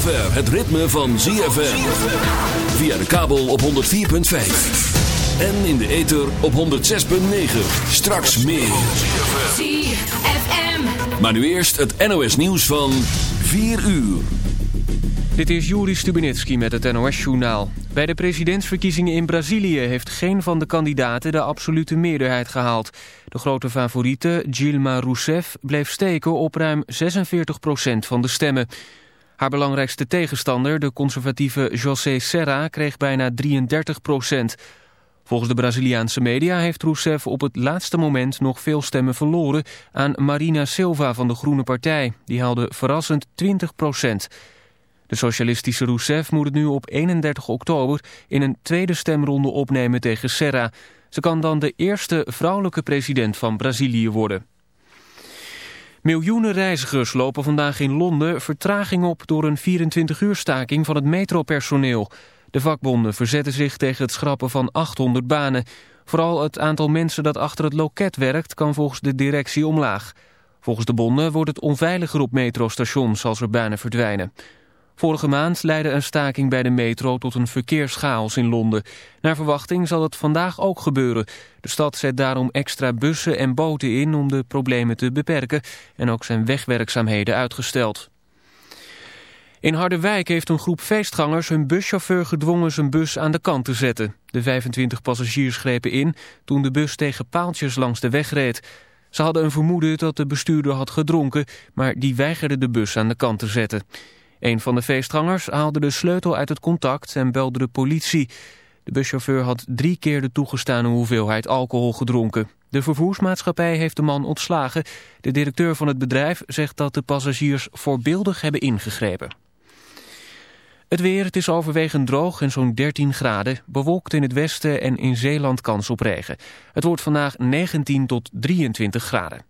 Zover het ritme van ZFM. Via de kabel op 104.5. En in de ether op 106.9. Straks meer. ZFM. Maar nu eerst het NOS nieuws van 4 uur. Dit is Juri Stubenitski met het NOS-journaal. Bij de presidentsverkiezingen in Brazilië heeft geen van de kandidaten de absolute meerderheid gehaald. De grote favoriete, Dilma Rousseff, bleef steken op ruim 46% van de stemmen. Haar belangrijkste tegenstander, de conservatieve José Serra, kreeg bijna 33% Volgens de Braziliaanse media heeft Rousseff op het laatste moment nog veel stemmen verloren aan Marina Silva van de Groene Partij. Die haalde verrassend 20% De socialistische Rousseff moet het nu op 31 oktober in een tweede stemronde opnemen tegen Serra. Ze kan dan de eerste vrouwelijke president van Brazilië worden. Miljoenen reizigers lopen vandaag in Londen vertraging op door een 24-uur staking van het metropersoneel. De vakbonden verzetten zich tegen het schrappen van 800 banen. Vooral het aantal mensen dat achter het loket werkt kan volgens de directie omlaag. Volgens de bonden wordt het onveiliger op metrostations als er banen verdwijnen. Vorige maand leidde een staking bij de metro tot een verkeerschaos in Londen. Naar verwachting zal het vandaag ook gebeuren. De stad zet daarom extra bussen en boten in om de problemen te beperken. En ook zijn wegwerkzaamheden uitgesteld. In Harderwijk heeft een groep feestgangers hun buschauffeur gedwongen zijn bus aan de kant te zetten. De 25 passagiers grepen in toen de bus tegen paaltjes langs de weg reed. Ze hadden een vermoeden dat de bestuurder had gedronken, maar die weigerde de bus aan de kant te zetten. Een van de feestgangers haalde de sleutel uit het contact en belde de politie. De buschauffeur had drie keer de toegestane hoeveelheid alcohol gedronken. De vervoersmaatschappij heeft de man ontslagen. De directeur van het bedrijf zegt dat de passagiers voorbeeldig hebben ingegrepen. Het weer, het is overwegend droog en zo'n 13 graden. Bewolkt in het westen en in Zeeland kans op regen. Het wordt vandaag 19 tot 23 graden.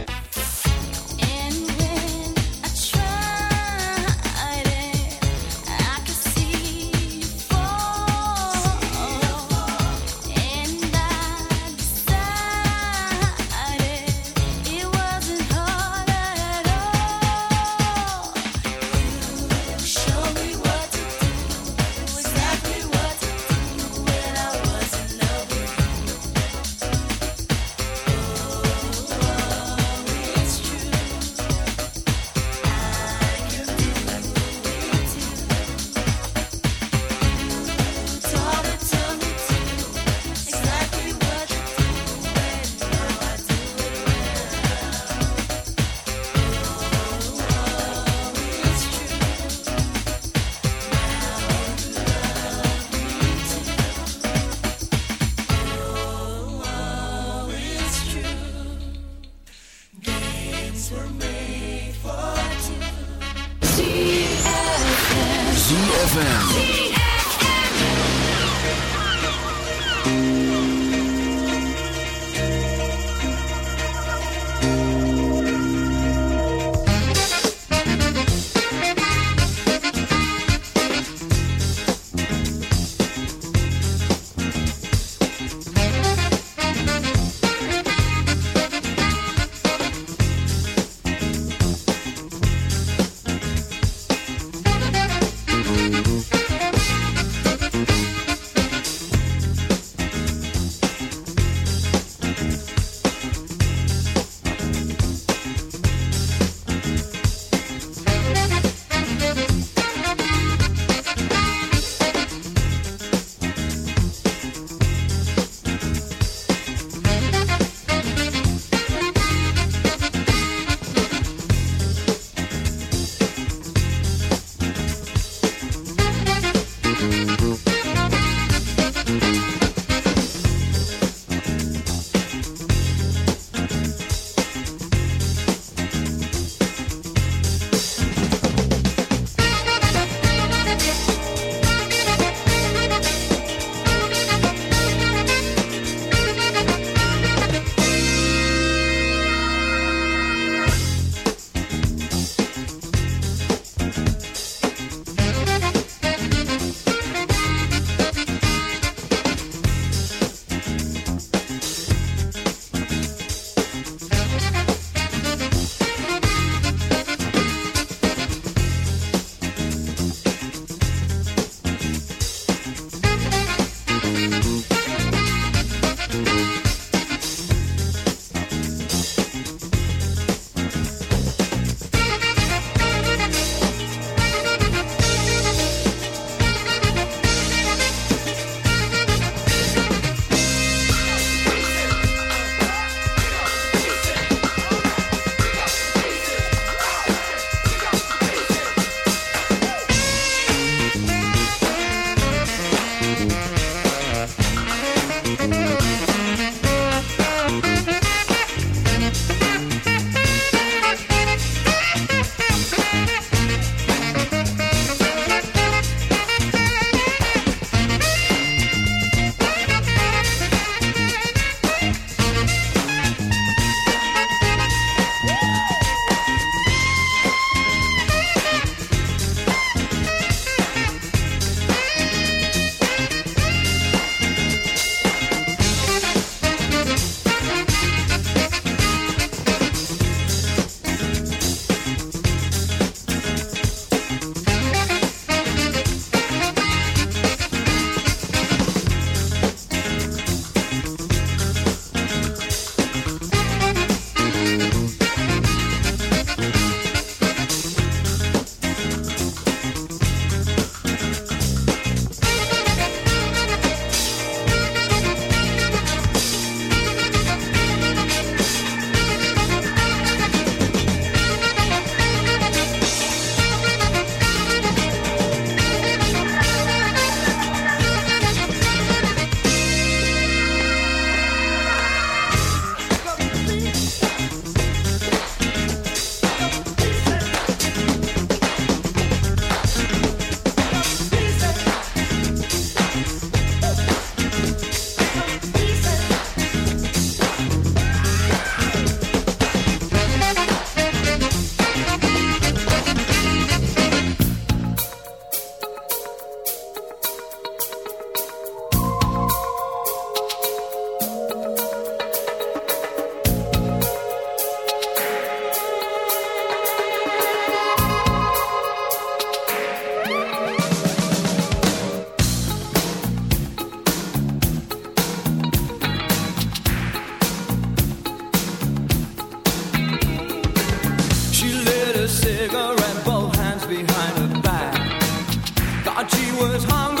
cigarette, both hands behind her back. Thought she was hungry.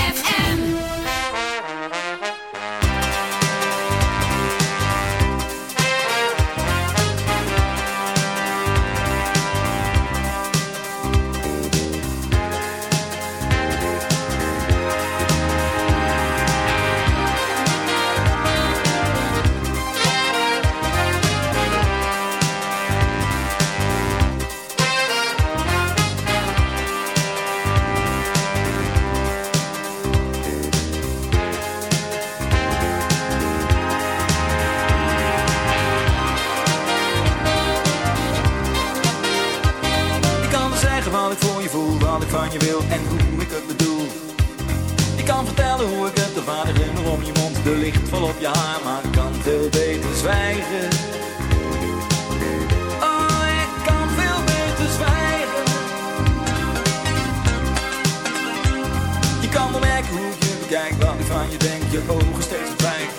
Wat ik voor je voel, wat ik van je wil en hoe ik het bedoel. Ik kan vertellen hoe ik het, de vader om je mond, de licht vol op je haar, maar ik kan veel beter zwijgen. Oh, ik kan veel beter zwijgen. Je kan wel merken hoe je bekijk, wat ik van je denk, je ogen steeds verdwijnen.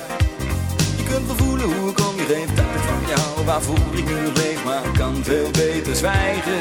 Je kunt wel voelen hoe ik om je heen dat ik van jou, waarvoor ik nu leef, maar ik kan veel beter zwijgen.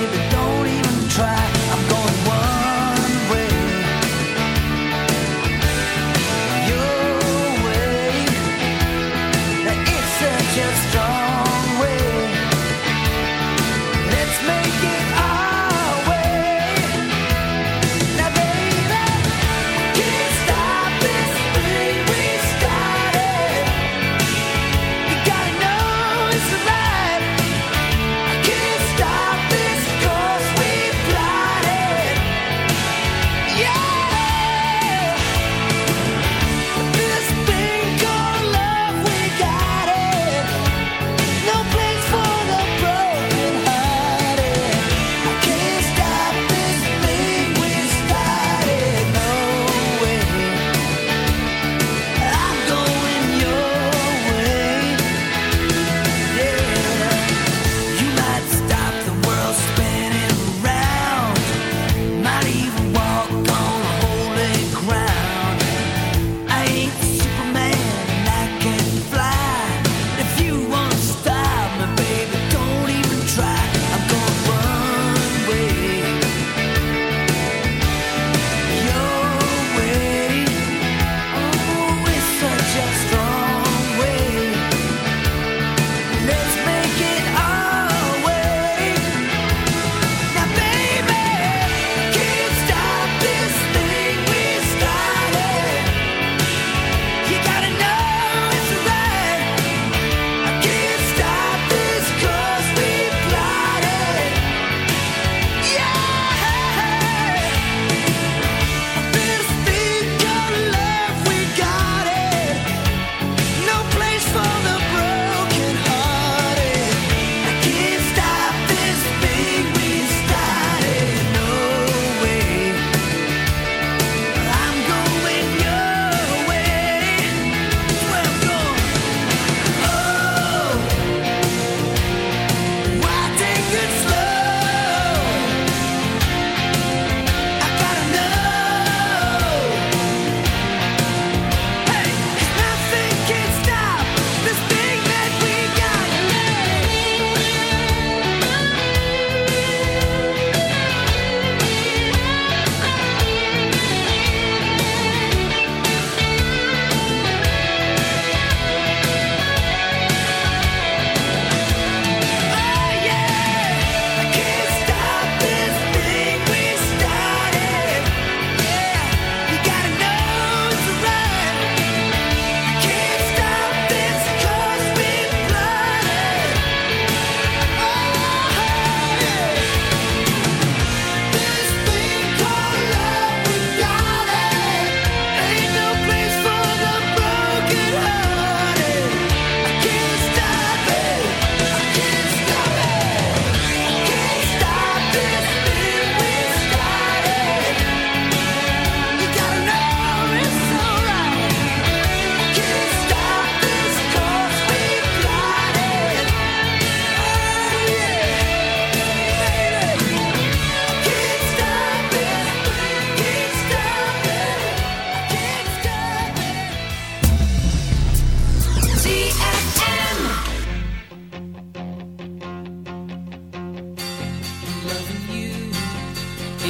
baby.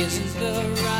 Isn't the right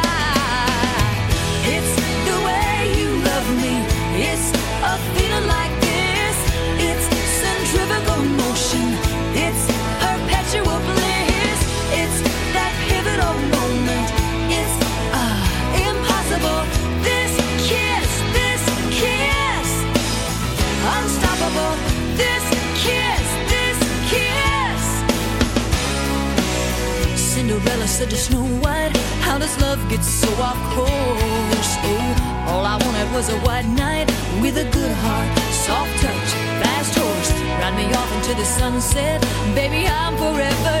Baby, I'm forever.